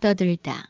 떠들다.